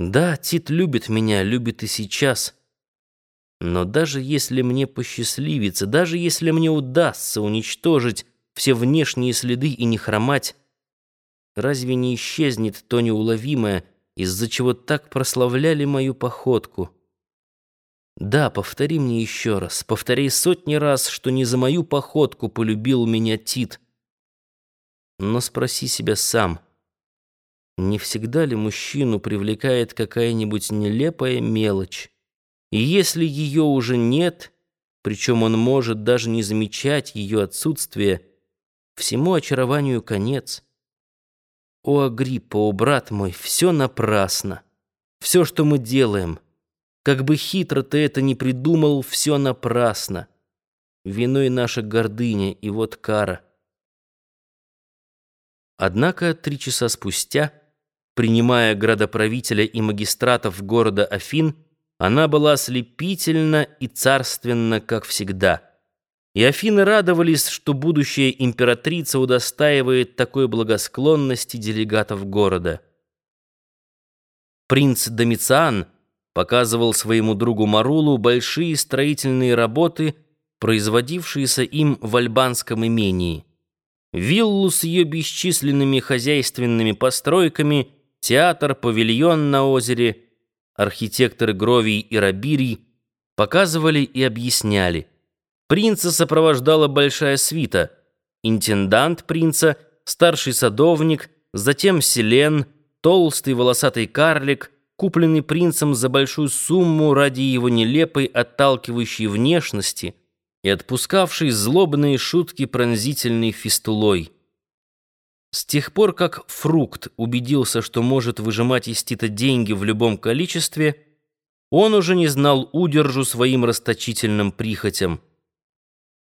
Да, Тит любит меня, любит и сейчас. Но даже если мне посчастливится, даже если мне удастся уничтожить все внешние следы и не хромать, разве не исчезнет то неуловимое, из-за чего так прославляли мою походку? Да, повтори мне еще раз, повтори сотни раз, что не за мою походку полюбил меня Тит. Но спроси себя сам — не всегда ли мужчину привлекает какая-нибудь нелепая мелочь? И если ее уже нет, причем он может даже не замечать ее отсутствие, всему очарованию конец. О, Агриппа, о, брат мой, все напрасно. Все, что мы делаем, как бы хитро ты это ни придумал, все напрасно. Виной наша гордыня, и вот кара. Однако три часа спустя принимая градоправителя и магистратов города Афин, она была ослепительна и царственна, как всегда. И Афины радовались, что будущая императрица удостаивает такой благосклонности делегатов города. Принц Домициан показывал своему другу Марулу большие строительные работы, производившиеся им в альбанском имении. Виллу с ее бесчисленными хозяйственными постройками – театр, павильон на озере, архитекторы Гровий и Рабирий показывали и объясняли. Принца сопровождала большая свита, интендант принца, старший садовник, затем селен, толстый волосатый карлик, купленный принцем за большую сумму ради его нелепой отталкивающей внешности и отпускавший злобные шутки пронзительной фистулой. С тех пор, как Фрукт убедился, что может выжимать из Тита деньги в любом количестве, он уже не знал удержу своим расточительным прихотям.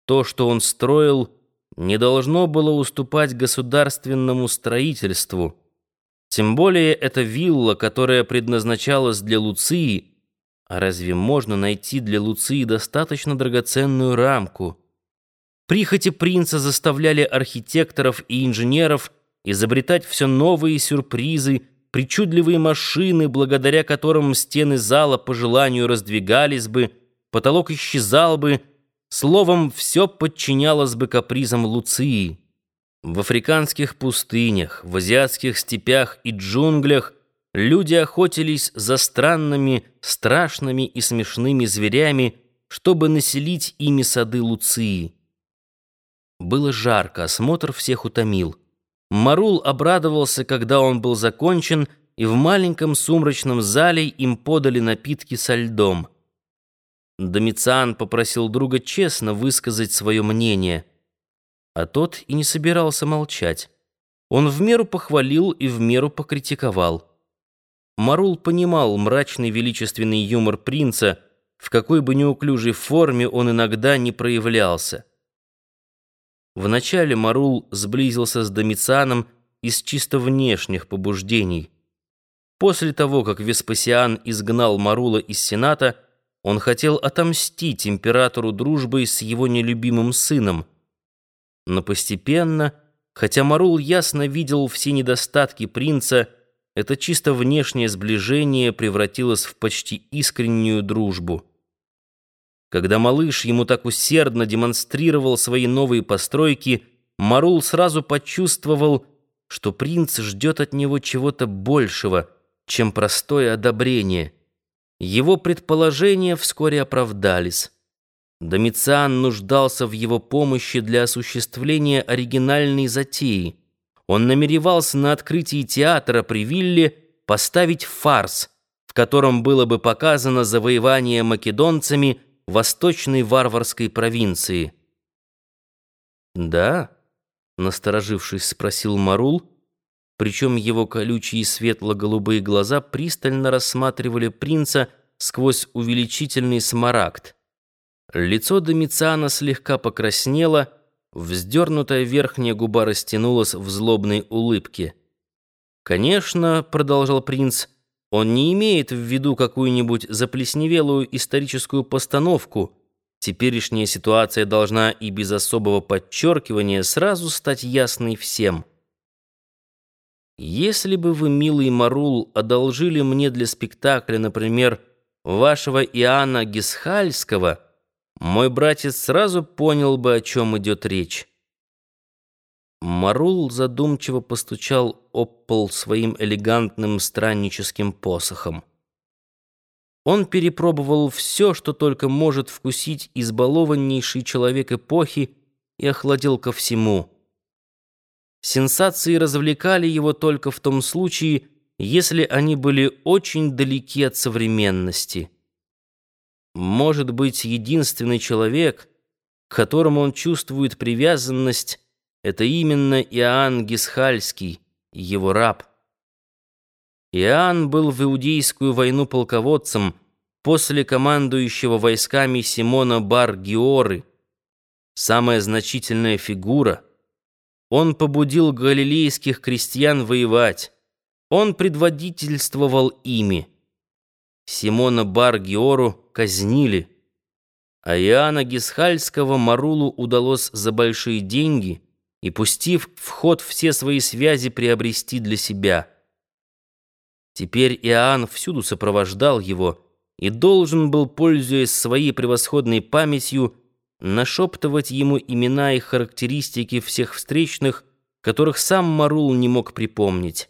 То, что он строил, не должно было уступать государственному строительству. Тем более эта вилла, которая предназначалась для Луции, а разве можно найти для Луции достаточно драгоценную рамку? Прихоти принца заставляли архитекторов и инженеров изобретать все новые сюрпризы, причудливые машины, благодаря которым стены зала по желанию раздвигались бы, потолок исчезал бы, словом, все подчинялось бы капризам Луции. В африканских пустынях, в азиатских степях и джунглях люди охотились за странными, страшными и смешными зверями, чтобы населить ими сады Луции. Было жарко, осмотр всех утомил. Марул обрадовался, когда он был закончен, и в маленьком сумрачном зале им подали напитки со льдом. Домициан попросил друга честно высказать свое мнение. А тот и не собирался молчать. Он в меру похвалил и в меру покритиковал. Марул понимал мрачный величественный юмор принца, в какой бы неуклюжей форме он иногда не проявлялся. Вначале Марул сблизился с Домицианом из чисто внешних побуждений. После того, как Веспасиан изгнал Марула из Сената, он хотел отомстить императору дружбой с его нелюбимым сыном. Но постепенно, хотя Марул ясно видел все недостатки принца, это чисто внешнее сближение превратилось в почти искреннюю дружбу. Когда малыш ему так усердно демонстрировал свои новые постройки, Марул сразу почувствовал, что принц ждет от него чего-то большего, чем простое одобрение. Его предположения вскоре оправдались. Домициан нуждался в его помощи для осуществления оригинальной затеи. Он намеревался на открытии театра при Вилле поставить фарс, в котором было бы показано завоевание македонцами – восточной варварской провинции. «Да?» — насторожившись, спросил Марул, причем его колючие светло-голубые глаза пристально рассматривали принца сквозь увеличительный смарагд. Лицо Домициана слегка покраснело, вздернутая верхняя губа растянулась в злобной улыбке. «Конечно», — продолжал принц, — он не имеет в виду какую-нибудь заплесневелую историческую постановку. Теперешняя ситуация должна и без особого подчеркивания сразу стать ясной всем. Если бы вы, милый Марул, одолжили мне для спектакля, например, вашего Иоанна Гисхальского, мой братец сразу понял бы, о чем идет речь. Марул задумчиво постучал об пол своим элегантным странническим посохом. Он перепробовал все, что только может вкусить избалованнейший человек эпохи, и охладел ко всему. Сенсации развлекали его только в том случае, если они были очень далеки от современности. Может быть, единственный человек, к которому он чувствует привязанность, это именно Иоанн Гисхальский, его раб. Иоанн был в Иудейскую войну полководцем после командующего войсками Симона Бар-Георы, самая значительная фигура. Он побудил галилейских крестьян воевать. Он предводительствовал ими. Симона Бар-Геору казнили, а Иоанна Гисхальского Марулу удалось за большие деньги и, пустив в ход все свои связи, приобрести для себя. Теперь Иоанн всюду сопровождал его и должен был, пользуясь своей превосходной памятью, нашептывать ему имена и характеристики всех встречных, которых сам Марул не мог припомнить.